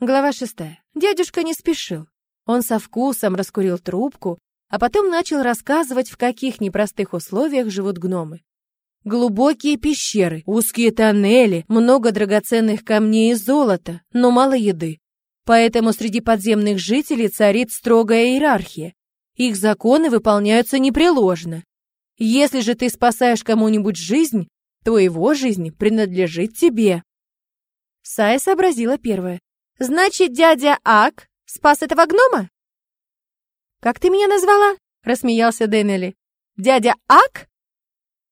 Глава шестая. Дядюшка не спешил. Он со вкусом раскурил трубку, а потом начал рассказывать, в каких непростых условиях живут гномы. Глубокие пещеры, узкие тоннели, много драгоценных камней и золота, но мало еды. Поэтому среди подземных жителей царит строгая иерархия. Их законы выполняются непреложно. Если же ты спасаешь кому-нибудь жизнь, то его жизнь принадлежит тебе. Сая сообразила первое. Значит, дядя Ак спас этого гнома? Как ты меня назвала? Рассмеялся Деннели. Дядя Ак?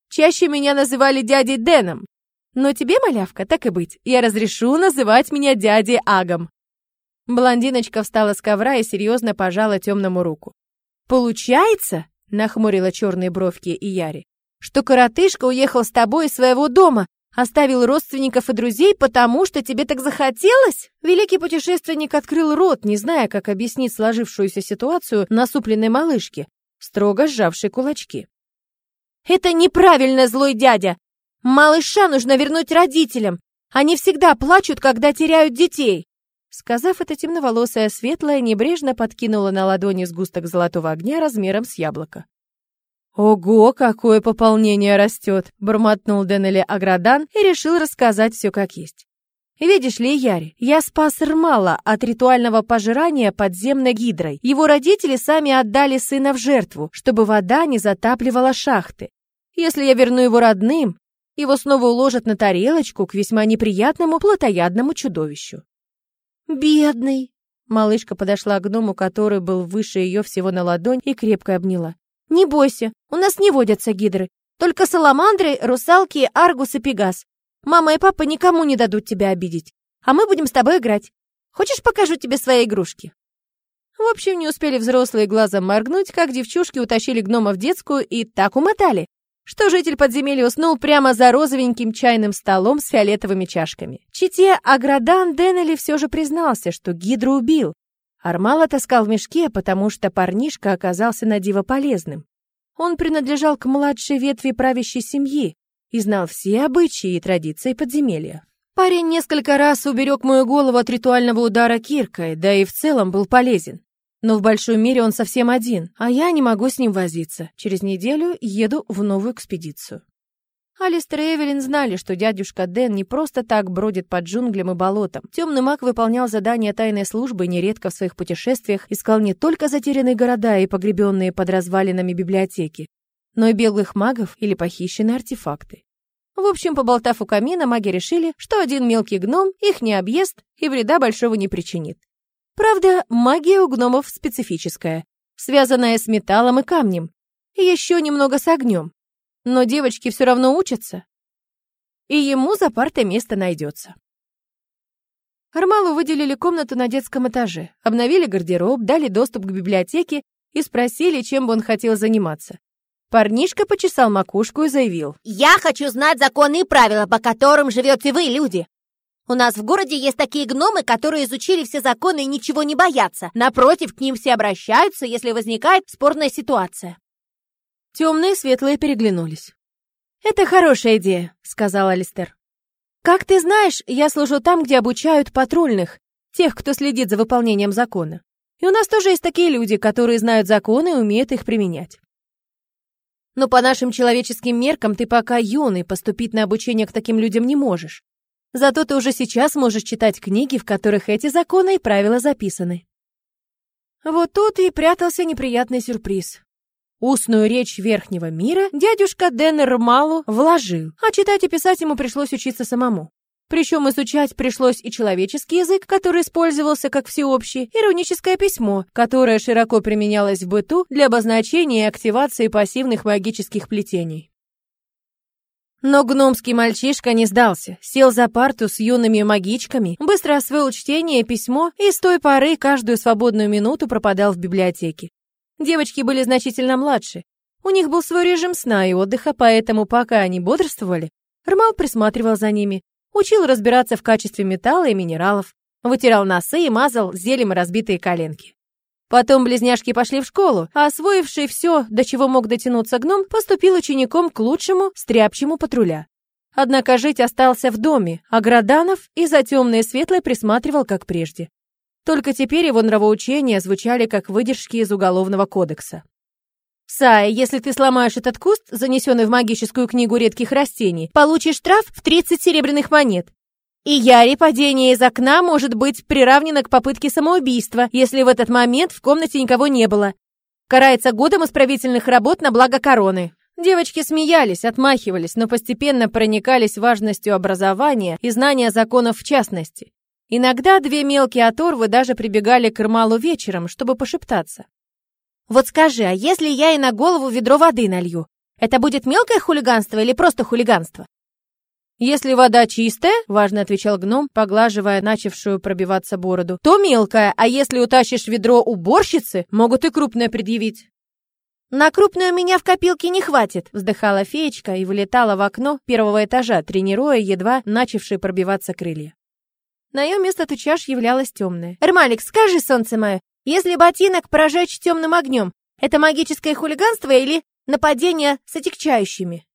Чаще меня называли дядей Дэном. Но тебе, малявка, так и быть, я разрешу называть меня дядей Агом. Блондиночка встала с ковра и серьезно пожала темному руку. «Получается?» — нахмурила черные бровки и Яри. «Что коротышка уехал с тобой из своего дома, Оставил родственников и друзей, потому что тебе так захотелось? Великий путешественник открыл рот, не зная, как объяснить сложившуюся ситуацию насупленной малышке, строго сжавшей кулачки. «Это неправильно, злой дядя! Малыша нужно вернуть родителям! Они всегда плачут, когда теряют детей!» Сказав это, темноволосая светлая небрежно подкинула на ладони сгусток золотого огня размером с яблоко. «Ого, какое пополнение растет!» — бормотнул Деннели Аградан и решил рассказать все как есть. «Видишь ли, Яри, я спас Рмала от ритуального пожирания подземной гидрой. Его родители сами отдали сына в жертву, чтобы вода не затапливала шахты. Если я верну его родным, его снова уложат на тарелочку к весьма неприятному плотоядному чудовищу». «Бедный!» Малышка подошла к гному, который был выше ее всего на ладонь, и крепко обняла. «Не бойся, у нас не водятся гидры. Только саламандры, русалки, аргус и пегас. Мама и папа никому не дадут тебя обидеть. А мы будем с тобой играть. Хочешь, покажу тебе свои игрушки?» В общем, не успели взрослые глазом моргнуть, как девчушки утащили гнома в детскую и так умотали, что житель подземелья уснул прямо за розовеньким чайным столом с фиолетовыми чашками. Чите Аградан Деннели все же признался, что гидру убил, Армала таскал в мешке, потому что парнишка оказался на диво полезным. Он принадлежал к младшей ветви правящей семьи и знал все обычаи и традиции подземелья. Парень несколько раз уберег мою голову от ритуального удара киркой, да и в целом был полезен. Но в большой мире он совсем один, а я не могу с ним возиться. Через неделю еду в новую экспедицию. Алистер и Эвелин знали, что дядюшка Дэн не просто так бродит по джунглям и болотам. Темный маг выполнял задания тайной службы и нередко в своих путешествиях искал не только затерянные города и погребенные под развалинами библиотеки, но и белых магов или похищенные артефакты. В общем, поболтав у камина, маги решили, что один мелкий гном их не объест и вреда большого не причинит. Правда, магия у гномов специфическая, связанная с металлом и камнем, и еще немного с огнем. Но девочки все равно учатся, и ему за партой место найдется. Армалу выделили комнату на детском этаже, обновили гардероб, дали доступ к библиотеке и спросили, чем бы он хотел заниматься. Парнишка почесал макушку и заявил. «Я хочу знать законы и правила, по которым живете вы, люди. У нас в городе есть такие гномы, которые изучили все законы и ничего не боятся. Напротив, к ним все обращаются, если возникает спорная ситуация. Темные и светлые переглянулись. «Это хорошая идея», — сказал Алистер. «Как ты знаешь, я служу там, где обучают патрульных, тех, кто следит за выполнением закона. И у нас тоже есть такие люди, которые знают законы и умеют их применять. Но по нашим человеческим меркам ты пока юный, поступить на обучение к таким людям не можешь. Зато ты уже сейчас можешь читать книги, в которых эти законы и правила записаны. Вот тут и прятался неприятный сюрприз. Устную речь верхнего мира дядюшка Деннер Малу вложил, а читать и писать ему пришлось учиться самому. Причем изучать пришлось и человеческий язык, который использовался как всеобщий, и руническое письмо, которое широко применялось в быту для обозначения и активации пассивных магических плетений. Но гномский мальчишка не сдался, сел за парту с юными магичками, быстро освоил чтение письмо и с той поры каждую свободную минуту пропадал в библиотеке. Девочки были значительно младше. У них был свой режим сна и отдыха, поэтому пока они бодрствовали, Рмал присматривал за ними, учил разбираться в качестве металла и минералов, вытирал носы и мазал зелем разбитые коленки. Потом близняшки пошли в школу, а освоивший все, до чего мог дотянуться гном, поступил учеником к лучшему стряпчему патруля. Однако жить остался в доме, а Граданов и за темное и светлое присматривал, как прежде. Только теперь его нравоучения звучали как выдержки из Уголовного кодекса. Сая, если ты сломаешь этот куст, занесенный в магическую книгу редких растений, получишь штраф в 30 серебряных монет. И Яре падение из окна может быть приравнено к попытке самоубийства, если в этот момент в комнате никого не было. Карается годом исправительных работ на благо короны. Девочки смеялись, отмахивались, но постепенно проникались важностью образования и знания законов в частности. Иногда две мелкие оторвы даже прибегали к Ирмалу вечером, чтобы пошептаться. Вот скажи, а если я и на голову ведро воды налью? Это будет мелкое хулиганство или просто хулиганство? Если вода чистая, важно отвечал гном, поглаживая начавшую пробиваться бороду, то мелкая, а если утащишь ведро уборщицы, могут и крупное предъявить. На крупную меня в копилке не хватит, вздыхала феечка и вылетала в окно первого этажа, тренируя едва начавшие пробиваться крылья. На ее место тучаш являлась темная. «Эрмалик, скажи, солнце мое, если ботинок прожечь темным огнем, это магическое хулиганство или нападение с отягчающими?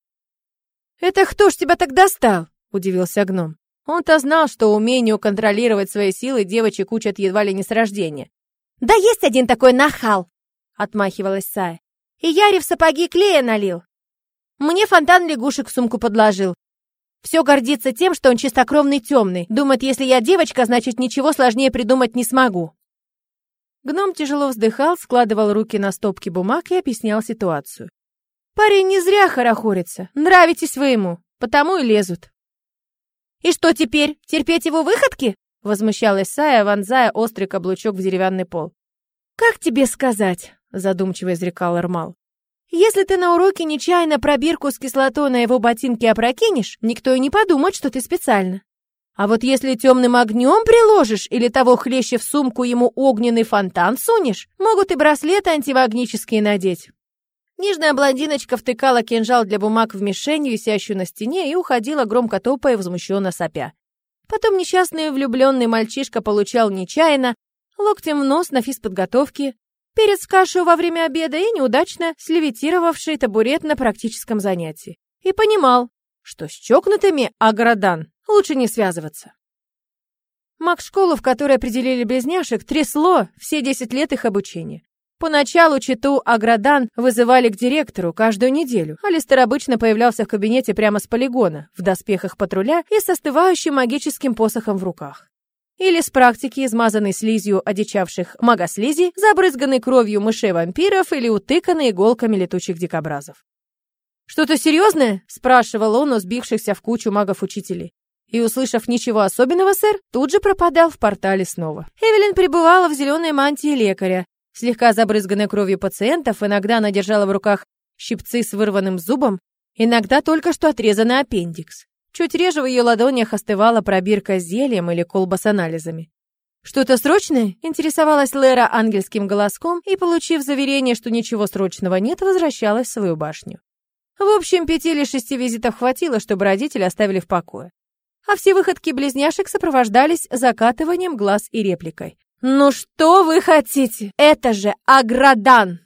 «Это кто ж тебя так достал?» — удивился гном. Он-то знал, что умению контролировать свои силы девочек учат едва ли не с рождения. «Да есть один такой нахал!» — отмахивалась Сая. «И Яре в сапоги клея налил. Мне фонтан лягушек в сумку подложил. Все гордится тем, что он чистокровный темный. Думает, если я девочка, значит, ничего сложнее придумать не смогу. Гном тяжело вздыхал, складывал руки на стопки бумаг и объяснял ситуацию. Парень не зря хорохорится. Нравитесь вы ему, потому и лезут. «И что теперь? Терпеть его выходки?» — возмущалась Сая, вонзая острый каблучок в деревянный пол. «Как тебе сказать?» — задумчиво изрекал Эрмал. «Если ты на уроке нечаянно пробирку с кислотой на его ботинке опрокинешь, никто и не подумает, что ты специально. А вот если темным огнем приложишь или того хлеще в сумку ему огненный фонтан сунешь, могут и браслеты антивагнические надеть. Нежная блондиночка втыкала кинжал для бумаг в мишень, висящую на стене, и уходила, громко топая, возмущенно сопя. Потом несчастный влюбленный мальчишка получал нечаянно, локтем в нос на физподготовке, перец кашу во время обеда и неудачно слевитировавший табурет на практическом занятии. И понимал, что с чокнутыми Аградан Лучше не связываться. Маг-школу, в которой определили близняшек, трясло все 10 лет их обучения. Поначалу читу Аградан вызывали к директору каждую неделю. Алистер обычно появлялся в кабинете прямо с полигона, в доспехах патруля и с остывающим магическим посохом в руках. Или с практики, измазанной слизью одичавших магослизи, забрызганной кровью мышей-вампиров или утыканной иголками летучих дикобразов. «Что-то серьезное?» – спрашивал он у сбившихся в кучу магов-учителей и, услышав ничего особенного, сэр, тут же пропадал в портале снова. Эвелин пребывала в зеленой мантии лекаря, слегка забрызганной кровью пациентов, иногда она держала в руках щипцы с вырванным зубом, иногда только что отрезанный аппендикс. Чуть реже в ее ладонях остывала пробирка с зельем или колба с анализами. «Что-то срочное?» — интересовалась Лера ангельским голоском и, получив заверение, что ничего срочного нет, возвращалась в свою башню. В общем, пяти или шести визитов хватило, чтобы родители оставили в покое а все выходки близняшек сопровождались закатыванием глаз и репликой. «Ну что вы хотите? Это же Аградан!»